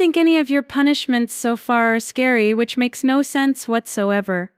think any of your punishments so far are scary, which makes no sense whatsoever.